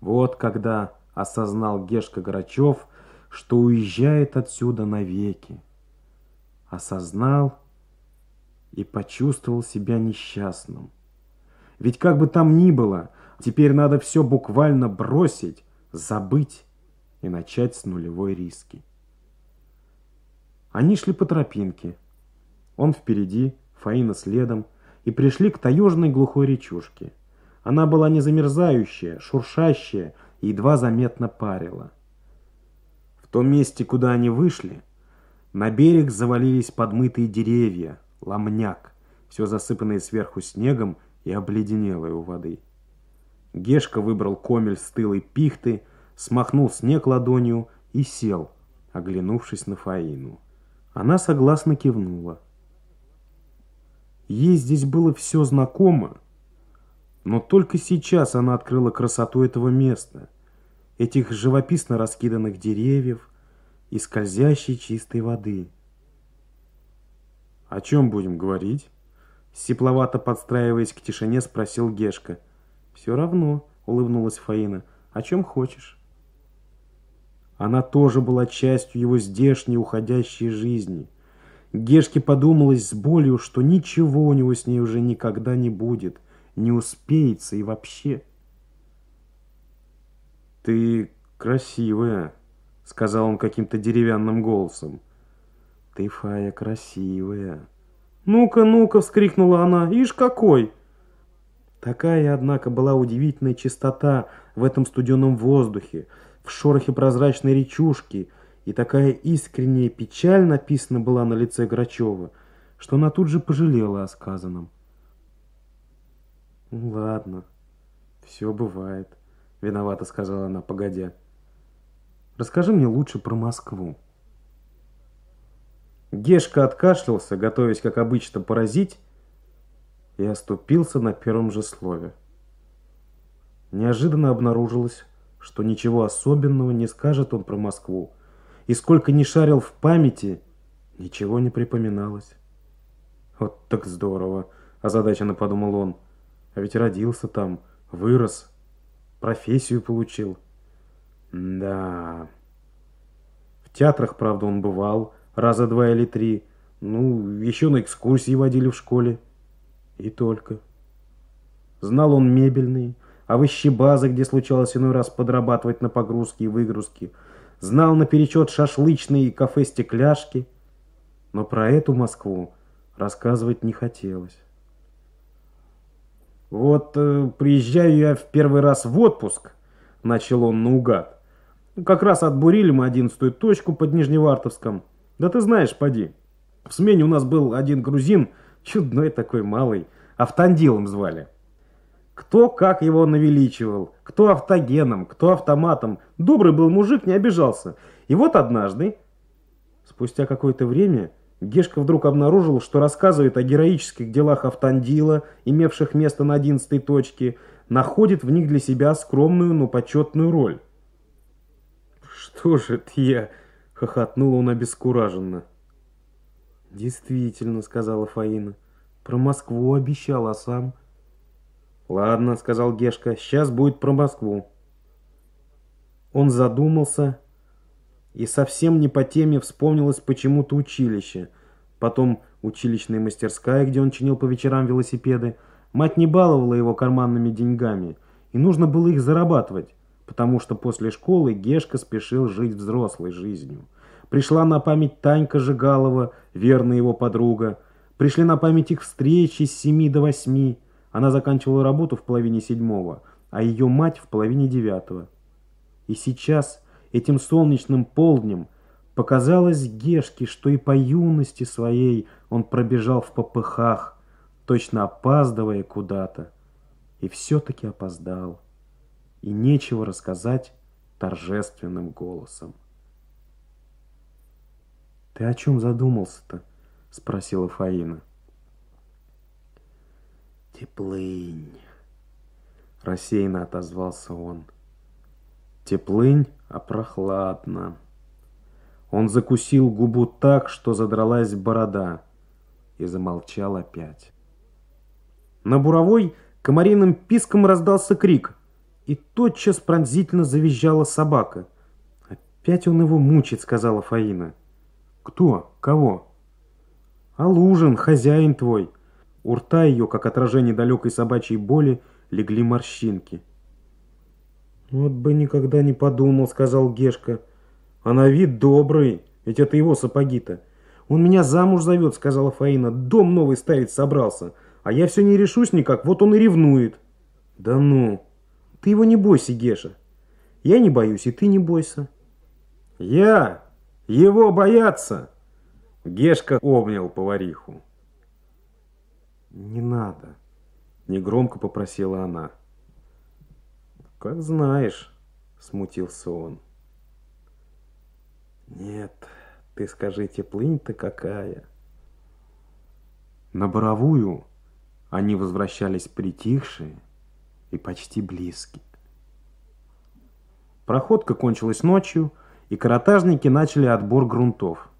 Вот когда осознал Гешка Грачев, что уезжает отсюда навеки. Осознал и почувствовал себя несчастным. Ведь как бы там ни было, теперь надо все буквально бросить, забыть и начать с нулевой риски. Они шли по тропинке. Он впереди, Фаина следом, и пришли к таежной глухой речушке. Она была не замерзающая, шуршащая и едва заметно парила. В том месте, куда они вышли, на берег завалились подмытые деревья, ломняк, все засыпанное сверху снегом и обледенелое у воды. Гешка выбрал комель стылой пихты, смахнул снег ладонью и сел, оглянувшись на Фаину. Она согласно кивнула. Ей здесь было все знакомо, но только сейчас она открыла красоту этого места, этих живописно раскиданных деревьев и скользящей чистой воды. «О чем будем говорить?» Сепловато подстраиваясь к тишине, спросил Гешка. «Все равно», — улыбнулась Фаина. «О чем хочешь?» Она тоже была частью его здешней уходящей жизни. Гешке подумалось с болью, что ничего у него с ней уже никогда не будет, не успеется и вообще. «Ты красивая», — сказал он каким-то деревянным голосом. «Ты, Фая, красивая». «Ну-ка, ну-ка!» — вскрикнула она. «Ишь какой!» Такая, однако, была удивительная чистота в этом студеном воздухе, в шорохе прозрачной речушки, и такая искренняя печаль написана была на лице Грачева, что она тут же пожалела о сказанном. «Ну, ладно, все бывает», — виновато сказала она, погодя. «Расскажи мне лучше про Москву». Гешка откашлялся, готовясь, как обычно, поразить, и оступился на первом же слове. Неожиданно обнаружилось, что ничего особенного не скажет он про Москву, и сколько ни шарил в памяти, ничего не припоминалось. Вот так здорово, озадаченно подумал он. А ведь родился там, вырос, профессию получил. Да. В театрах, правда, он бывал, раза два или три. Ну, еще на экскурсии водили в школе. И только. Знал он мебельные, овощебазы, где случалось иной раз подрабатывать на погрузки и выгрузки. Знал наперечет шашлычные и кафе-стекляшки. Но про эту Москву рассказывать не хотелось. «Вот э, приезжаю я в первый раз в отпуск», — начал он наугад. «Как раз отбурили мы одиннадцатую точку под Нижневартовском». Да ты знаешь, поди. В смене у нас был один грузин, чудной такой малый, автандилом звали. Кто как его навеличивал, кто автогеном, кто автоматом. Добрый был мужик, не обижался. И вот однажды, спустя какое-то время, Гешка вдруг обнаружил, что рассказывает о героических делах Автандила, имевших место на одиннадцатой точке, находит в них для себя скромную, но почетную роль. «Что же это я?» Хохотнул он обескураженно. «Действительно», — сказала Фаина. «Про Москву обещал, а сам...» «Ладно», — сказал Гешка, — «сейчас будет про Москву». Он задумался, и совсем не по теме вспомнилось почему-то училище. Потом училищная мастерская, где он чинил по вечерам велосипеды. Мать не баловала его карманными деньгами, и нужно было их зарабатывать потому что после школы Гешка спешил жить взрослой жизнью. Пришла на память Танька Жигалова, верная его подруга. Пришли на память их встречи с семи до восьми. Она заканчивала работу в половине седьмого, а ее мать в половине девятого. И сейчас, этим солнечным полднем, показалось Гешке, что и по юности своей он пробежал в попыхах, точно опаздывая куда-то. И все-таки опоздал и нечего рассказать торжественным голосом. «Ты о чем задумался-то?» — спросила Фаина. «Теплынь», — рассеянно отозвался он. «Теплынь, а прохладно». Он закусил губу так, что задралась борода, и замолчал опять. На буровой комариным писком раздался крик — и тотчас пронзительно завизжала собака. «Опять он его мучит», — сказала Фаина. «Кто? Кого?» «А Лужин, хозяин твой». У рта ее, как отражение далекой собачьей боли, легли морщинки. «Вот бы никогда не подумал», — сказал Гешка. «А на вид добрый, ведь это его сапоги-то». «Он меня замуж зовет», — сказала Фаина. «Дом новый ставить собрался, а я все не решусь никак, вот он и ревнует». «Да ну! Ты его не бойся, Геша. Я не боюсь, и ты не бойся». «Я? Его бояться?» Гешка обнял повариху. «Не надо», — негромко попросила она. «Как знаешь», — смутился он. «Нет, ты скажи, теплынь-то какая!» На Боровую они возвращались притихшие и почти близкие. Проходка кончилась ночью, и каратажники начали отбор грунтов –